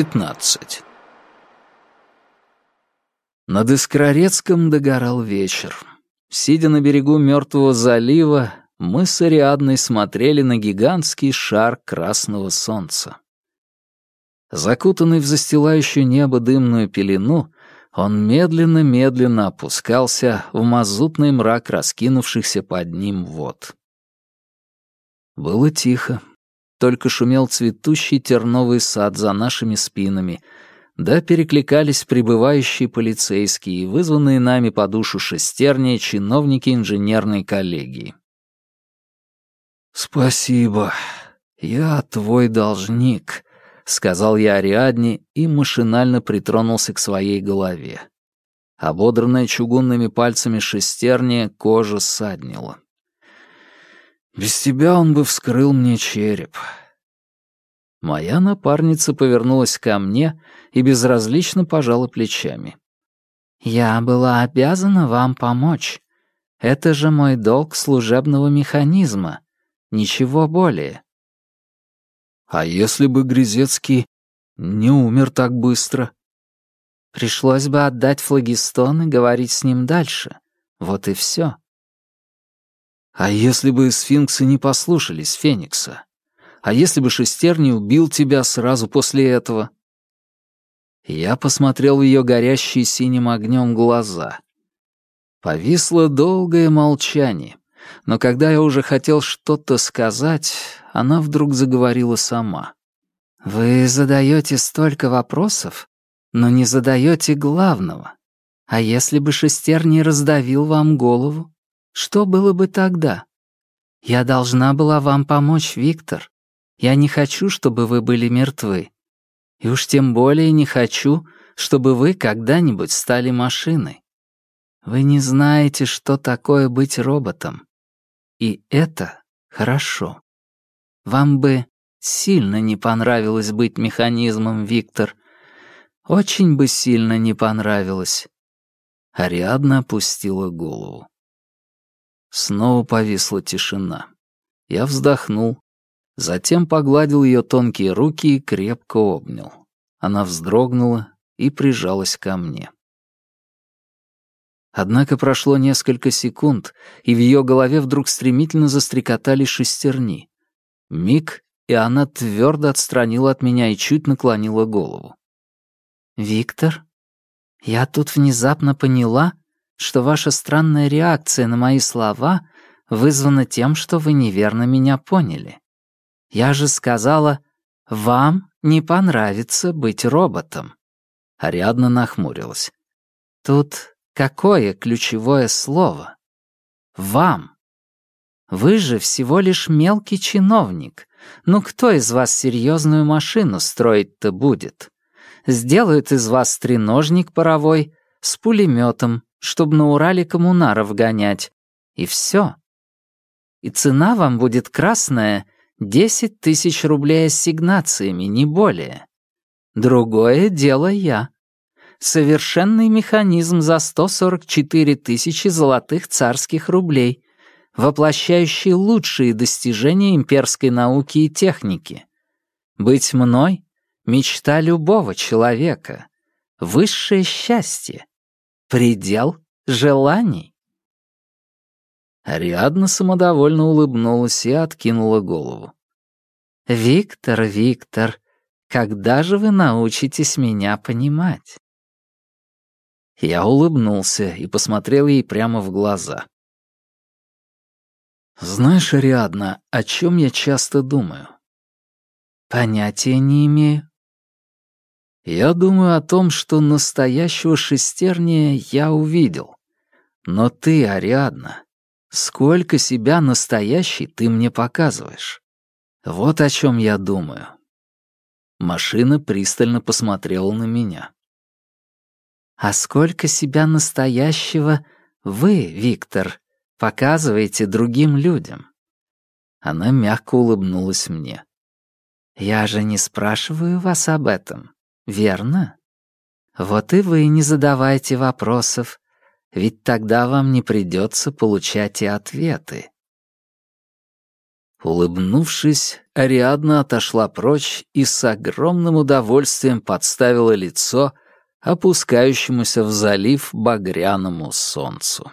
15. Над Искрорецком догорал вечер. Сидя на берегу мертвого залива, мы с Ариадной смотрели на гигантский шар красного солнца. Закутанный в застилающую небо дымную пелену, он медленно-медленно опускался в мазутный мрак раскинувшихся под ним вод. Было тихо, только шумел цветущий терновый сад за нашими спинами — да перекликались прибывающие полицейские и вызванные нами по душу шестерни чиновники инженерной коллегии. «Спасибо. Я твой должник», — сказал я Ариадне и машинально притронулся к своей голове. Ободранная чугунными пальцами шестерни кожа ссаднила. «Без тебя он бы вскрыл мне череп. Моя напарница повернулась ко мне и безразлично пожала плечами. «Я была обязана вам помочь. Это же мой долг служебного механизма. Ничего более». «А если бы Грязецкий не умер так быстро?» «Пришлось бы отдать флагистон и говорить с ним дальше. Вот и все». «А если бы сфинксы не послушались Феникса?» А если бы Шестерни убил тебя сразу после этого?» Я посмотрел в ее горящие синим огнем глаза. Повисло долгое молчание, но когда я уже хотел что-то сказать, она вдруг заговорила сама. «Вы задаете столько вопросов, но не задаете главного. А если бы Шестерни раздавил вам голову, что было бы тогда? Я должна была вам помочь, Виктор. Я не хочу, чтобы вы были мертвы. И уж тем более не хочу, чтобы вы когда-нибудь стали машиной. Вы не знаете, что такое быть роботом. И это хорошо. Вам бы сильно не понравилось быть механизмом, Виктор. Очень бы сильно не понравилось. Ариадна опустила голову. Снова повисла тишина. Я вздохнул, Затем погладил ее тонкие руки и крепко обнял. Она вздрогнула и прижалась ко мне. Однако прошло несколько секунд, и в ее голове вдруг стремительно застрекотали шестерни. Миг, и она твердо отстранила от меня и чуть наклонила голову. «Виктор, я тут внезапно поняла, что ваша странная реакция на мои слова вызвана тем, что вы неверно меня поняли. Я же сказала, вам не понравится быть роботом. Ариадна нахмурилась. Тут какое ключевое слово? Вам. Вы же всего лишь мелкий чиновник. Ну кто из вас серьезную машину строить-то будет? Сделают из вас треножник паровой с пулеметом, чтобы на Урале коммунаров гонять. И все. И цена вам будет красная — Десять тысяч рублей ассигнациями, не более. Другое дело я. Совершенный механизм за 144 тысячи золотых царских рублей, воплощающий лучшие достижения имперской науки и техники. Быть мной — мечта любого человека, высшее счастье, предел желаний. Ариадна самодовольно улыбнулась и откинула голову. «Виктор, Виктор, когда же вы научитесь меня понимать?» Я улыбнулся и посмотрел ей прямо в глаза. «Знаешь, Ариадна, о чем я часто думаю?» «Понятия не имею». «Я думаю о том, что настоящего шестерния я увидел. Но ты, Ариадна, Сколько себя настоящий ты мне показываешь? Вот о чем я думаю. Машина пристально посмотрела на меня. А сколько себя настоящего вы, Виктор, показываете другим людям? Она мягко улыбнулась мне. Я же не спрашиваю вас об этом, верно? Вот и вы не задавайте вопросов, ведь тогда вам не придется получать и ответы. Улыбнувшись, Ариадна отошла прочь и с огромным удовольствием подставила лицо опускающемуся в залив багряному солнцу.